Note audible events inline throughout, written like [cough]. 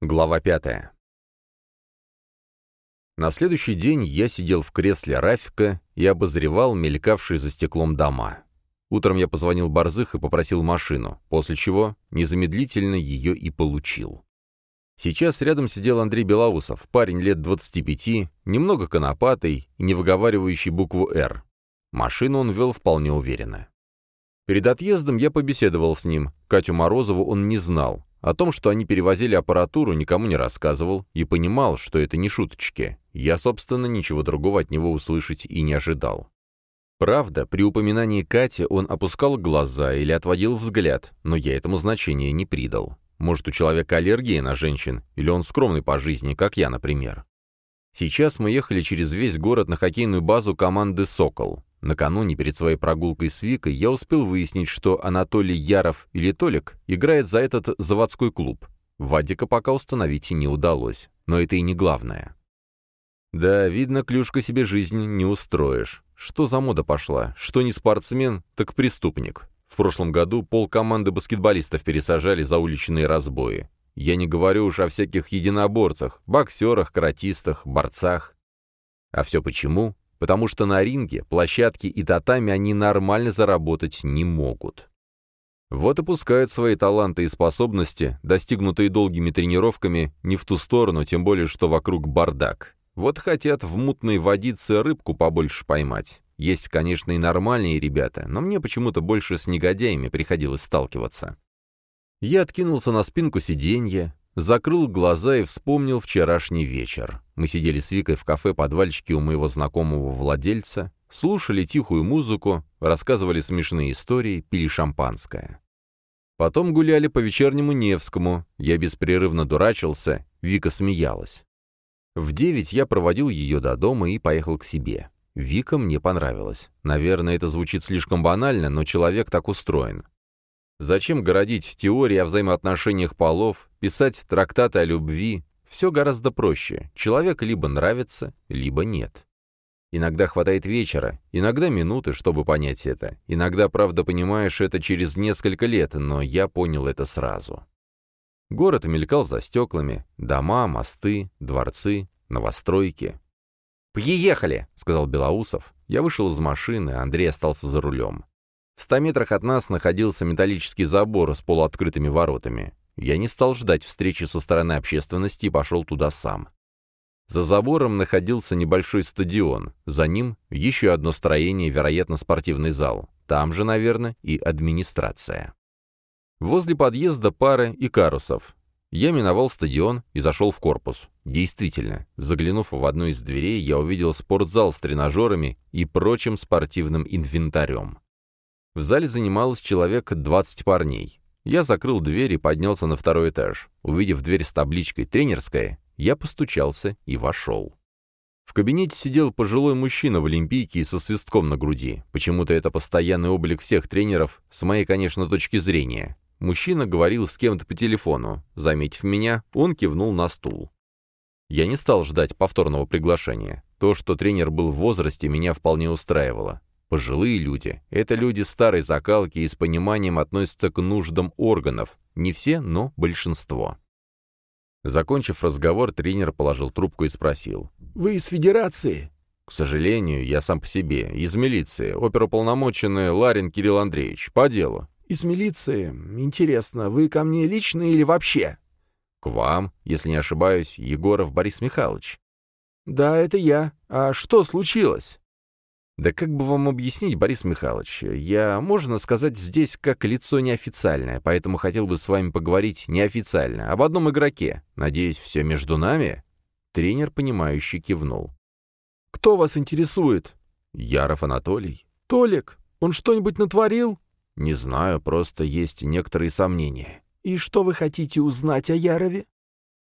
Глава пятая. На следующий день я сидел в кресле Рафика и обозревал мелькавшие за стеклом дома. Утром я позвонил Борзых и попросил машину, после чего незамедлительно ее и получил. Сейчас рядом сидел Андрей Белоусов, парень лет 25, немного конопатый и не выговаривающий букву «Р». Машину он вел вполне уверенно. Перед отъездом я побеседовал с ним, Катю Морозову он не знал, о том, что они перевозили аппаратуру, никому не рассказывал и понимал, что это не шуточки. Я, собственно, ничего другого от него услышать и не ожидал. Правда, при упоминании Кати он опускал глаза или отводил взгляд, но я этому значения не придал. Может, у человека аллергия на женщин, или он скромный по жизни, как я, например. Сейчас мы ехали через весь город на хоккейную базу команды «Сокол». Накануне перед своей прогулкой с Викой я успел выяснить, что Анатолий Яров или Толик играет за этот заводской клуб. Вадика пока установить и не удалось, но это и не главное. Да, видно, клюшка себе жизнь не устроишь. Что за мода пошла? Что не спортсмен, так преступник. В прошлом году пол команды баскетболистов пересажали за уличные разбои. Я не говорю уж о всяких единоборцах, боксерах, каратистах, борцах. А все почему? Потому что на ринге, площадке и татами они нормально заработать не могут. Вот и пускают свои таланты и способности, достигнутые долгими тренировками, не в ту сторону, тем более, что вокруг бардак. Вот хотят в мутной водице рыбку побольше поймать. Есть, конечно, и нормальные ребята, но мне почему-то больше с негодяями приходилось сталкиваться. Я откинулся на спинку сиденья, Закрыл глаза и вспомнил вчерашний вечер. Мы сидели с Викой в кафе-подвальчике у моего знакомого владельца, слушали тихую музыку, рассказывали смешные истории, пили шампанское. Потом гуляли по вечернему Невскому, я беспрерывно дурачился, Вика смеялась. В девять я проводил ее до дома и поехал к себе. Вика мне понравилась. Наверное, это звучит слишком банально, но человек так устроен. Зачем городить теории о взаимоотношениях полов, писать трактаты о любви? Все гораздо проще. Человек либо нравится, либо нет. Иногда хватает вечера, иногда минуты, чтобы понять это. Иногда, правда, понимаешь это через несколько лет, но я понял это сразу. Город мелькал за стеклами. Дома, мосты, дворцы, новостройки. «Приехали!» — сказал Белоусов. Я вышел из машины, Андрей остался за рулем. В ста метрах от нас находился металлический забор с полуоткрытыми воротами. Я не стал ждать встречи со стороны общественности и пошел туда сам. За забором находился небольшой стадион, за ним еще одно строение, вероятно, спортивный зал. Там же, наверное, и администрация. Возле подъезда пара и карусов. Я миновал стадион и зашел в корпус. Действительно, заглянув в одну из дверей, я увидел спортзал с тренажерами и прочим спортивным инвентарем. В зале занималось человек 20 парней. Я закрыл дверь и поднялся на второй этаж. Увидев дверь с табличкой «Тренерская», я постучался и вошел. В кабинете сидел пожилой мужчина в олимпийке и со свистком на груди. Почему-то это постоянный облик всех тренеров, с моей, конечно, точки зрения. Мужчина говорил с кем-то по телефону. Заметив меня, он кивнул на стул. Я не стал ждать повторного приглашения. То, что тренер был в возрасте, меня вполне устраивало. Пожилые люди — это люди старой закалки и с пониманием относятся к нуждам органов. Не все, но большинство. Закончив разговор, тренер положил трубку и спросил. «Вы из Федерации?» «К сожалению, я сам по себе. Из милиции. Оперуполномоченный Ларин Кирилл Андреевич. По делу». «Из милиции? Интересно, вы ко мне лично или вообще?» «К вам, если не ошибаюсь, Егоров Борис Михайлович». «Да, это я. А что случилось?» Да как бы вам объяснить, Борис Михайлович, я, можно сказать, здесь как лицо неофициальное, поэтому хотел бы с вами поговорить неофициально, об одном игроке. Надеюсь, все между нами?» Тренер, понимающий, кивнул. «Кто вас интересует?» «Яров Анатолий». «Толик, он что-нибудь натворил?» «Не знаю, просто есть некоторые сомнения». «И что вы хотите узнать о Ярове?»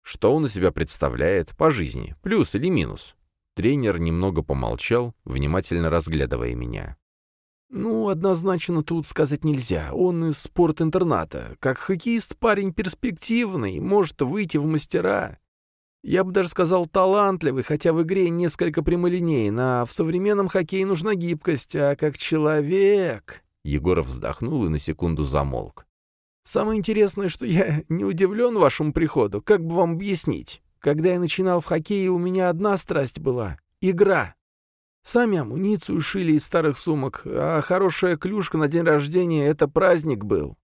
«Что он из себя представляет по жизни, плюс или минус?» Тренер немного помолчал, внимательно разглядывая меня. «Ну, однозначно тут сказать нельзя. Он из спортинтерната. Как хоккеист парень перспективный, может выйти в мастера. Я бы даже сказал талантливый, хотя в игре несколько прямолинейен, а в современном хоккее нужна гибкость, а как человек...» Егоров вздохнул и на секунду замолк. Самое интересное, что я [laughs] не удивлен вашему приходу. Как бы вам объяснить? Когда я начинал в хоккее, у меня одна страсть была — игра. Сами амуницию шили из старых сумок, а хорошая клюшка на день рождения — это праздник был.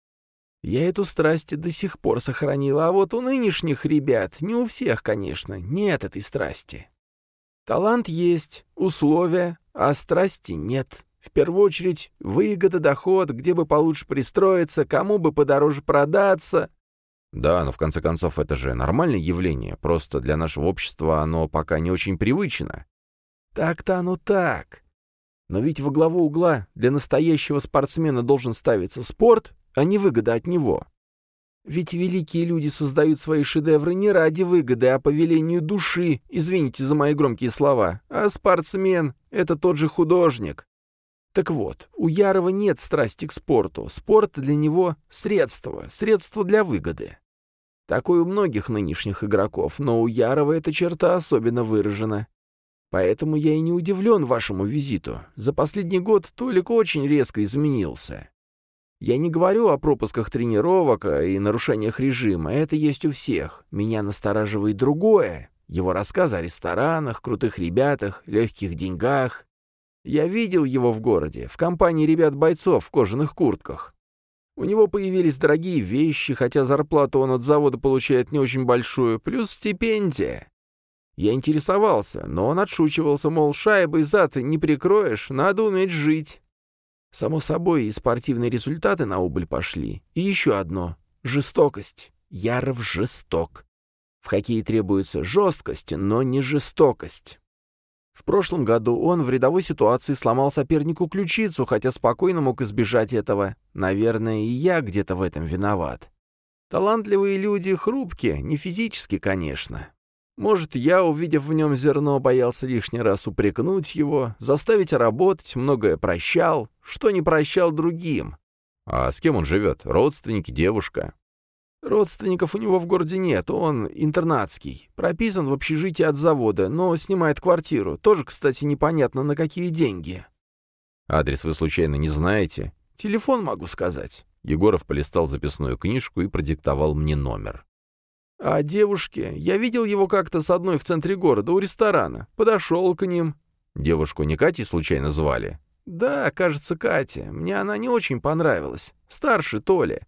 Я эту страсть до сих пор сохранил, а вот у нынешних ребят, не у всех, конечно, нет этой страсти. Талант есть, условия, а страсти нет. В первую очередь, выгода, доход, где бы получше пристроиться, кому бы подороже продаться. Да, но в конце концов это же нормальное явление, просто для нашего общества оно пока не очень привычно. Так-то оно так. Но ведь во главу угла для настоящего спортсмена должен ставиться спорт, а не выгода от него. Ведь великие люди создают свои шедевры не ради выгоды, а по велению души, извините за мои громкие слова. А спортсмен — это тот же художник. Так вот, у Ярова нет страсти к спорту. Спорт для него — средство, средство для выгоды. Такое у многих нынешних игроков, но у Ярова эта черта особенно выражена. Поэтому я и не удивлен вашему визиту. За последний год Толик очень резко изменился. Я не говорю о пропусках тренировок и нарушениях режима, это есть у всех. Меня настораживает другое. Его рассказы о ресторанах, крутых ребятах, легких деньгах. Я видел его в городе, в компании ребят-бойцов в кожаных куртках. У него появились дорогие вещи, хотя зарплату он от завода получает не очень большую, плюс стипендия. Я интересовался, но он отшучивался, мол, шайбой зад не прикроешь, надо уметь жить. Само собой, и спортивные результаты на убыль пошли. И еще одно — жестокость. Яров жесток. В хоккее требуется жесткость, но не жестокость. В прошлом году он в рядовой ситуации сломал сопернику ключицу, хотя спокойно мог избежать этого. Наверное, и я где-то в этом виноват. Талантливые люди хрупкие, не физически, конечно. Может, я, увидев в нем зерно, боялся лишний раз упрекнуть его, заставить работать, многое прощал, что не прощал другим. А с кем он живет? Родственники, девушка? Родственников у него в городе нет, он интернатский. Прописан в общежитии от завода, но снимает квартиру. Тоже, кстати, непонятно, на какие деньги. Адрес вы случайно не знаете? Телефон могу сказать. Егоров полистал записную книжку и продиктовал мне номер. А девушке? Я видел его как-то с одной в центре города, у ресторана. Подошел к ним. Девушку не Катей случайно звали? Да, кажется, Катя. Мне она не очень понравилась. Старше Толя.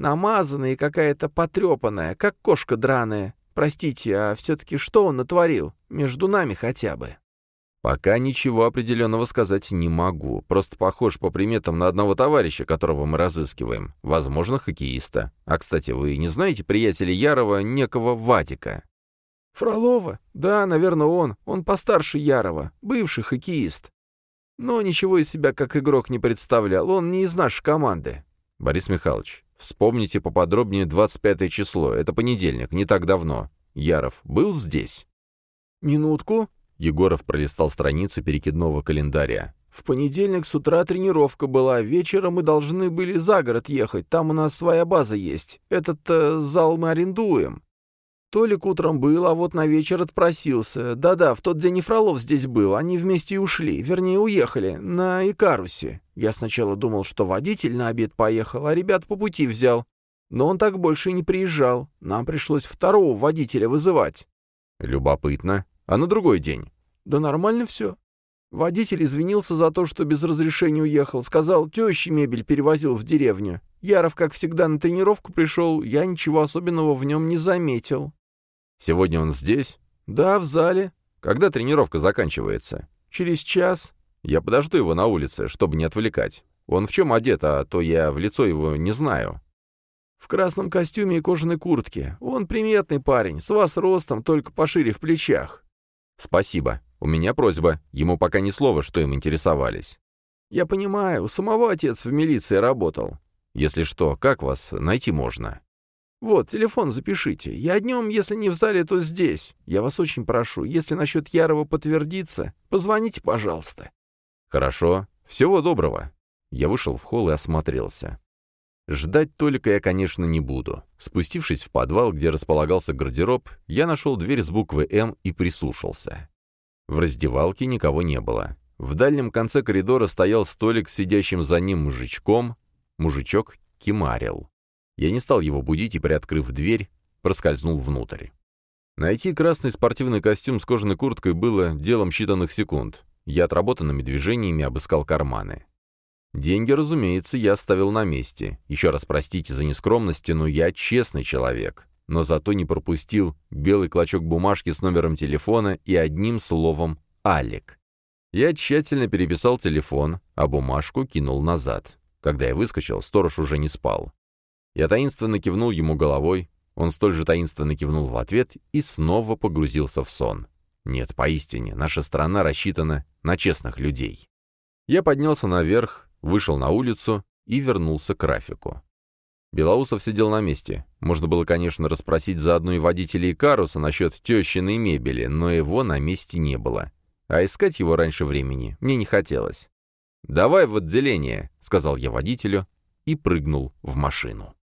Намазанная и какая-то потрепанная, как кошка драная. Простите, а все-таки что он натворил? Между нами хотя бы. «Пока ничего определенного сказать не могу. Просто похож по приметам на одного товарища, которого мы разыскиваем. Возможно, хоккеиста. А, кстати, вы не знаете приятеля Ярова, некого Ватика?» «Фролова? Да, наверное, он. Он постарше Ярова. Бывший хоккеист. Но ничего из себя как игрок не представлял. Он не из нашей команды». «Борис Михайлович, вспомните поподробнее 25 число. Это понедельник, не так давно. Яров был здесь?» «Минутку», Егоров пролистал страницы перекидного календаря. «В понедельник с утра тренировка была, вечером мы должны были за город ехать, там у нас своя база есть. Этот э, зал мы арендуем». Толик утром был, а вот на вечер отпросился. Да-да, в тот день и Фролов здесь был, они вместе и ушли, вернее, уехали, на Икарусе. Я сначала думал, что водитель на обед поехал, а ребят по пути взял. Но он так больше и не приезжал. Нам пришлось второго водителя вызывать. Любопытно. А на другой день? Да нормально все. Водитель извинился за то, что без разрешения уехал. Сказал, тещи мебель перевозил в деревню. Яров, как всегда, на тренировку пришел. Я ничего особенного в нем не заметил. Сегодня он здесь? Да, в зале. Когда тренировка заканчивается? Через час. Я подожду его на улице, чтобы не отвлекать. Он в чем одет, а то я в лицо его не знаю. В красном костюме и кожаной куртке. Он приметный парень, с вас ростом, только пошире в плечах. «Спасибо. У меня просьба. Ему пока ни слова, что им интересовались». «Я понимаю, самого отец в милиции работал». «Если что, как вас найти можно?» «Вот, телефон запишите. Я днем, если не в зале, то здесь. Я вас очень прошу, если насчет Ярова подтвердится, позвоните, пожалуйста». «Хорошо. Всего доброго». Я вышел в холл и осмотрелся. Ждать только я, конечно, не буду. Спустившись в подвал, где располагался гардероб, я нашел дверь с буквы «М» и прислушался. В раздевалке никого не было. В дальнем конце коридора стоял столик с сидящим за ним мужичком. Мужичок кимарил. Я не стал его будить и, приоткрыв дверь, проскользнул внутрь. Найти красный спортивный костюм с кожаной курткой было делом считанных секунд. Я отработанными движениями обыскал карманы. Деньги, разумеется, я оставил на месте. Еще раз простите за нескромность, но я честный человек. Но зато не пропустил белый клочок бумажки с номером телефона и одним словом «Алик». Я тщательно переписал телефон, а бумажку кинул назад. Когда я выскочил, сторож уже не спал. Я таинственно кивнул ему головой, он столь же таинственно кивнул в ответ и снова погрузился в сон. Нет, поистине, наша страна рассчитана на честных людей. Я поднялся наверх, вышел на улицу и вернулся к Рафику. Белоусов сидел на месте. Можно было, конечно, расспросить заодно и водителей Каруса насчет тещиной мебели, но его на месте не было. А искать его раньше времени мне не хотелось. «Давай в отделение», — сказал я водителю и прыгнул в машину.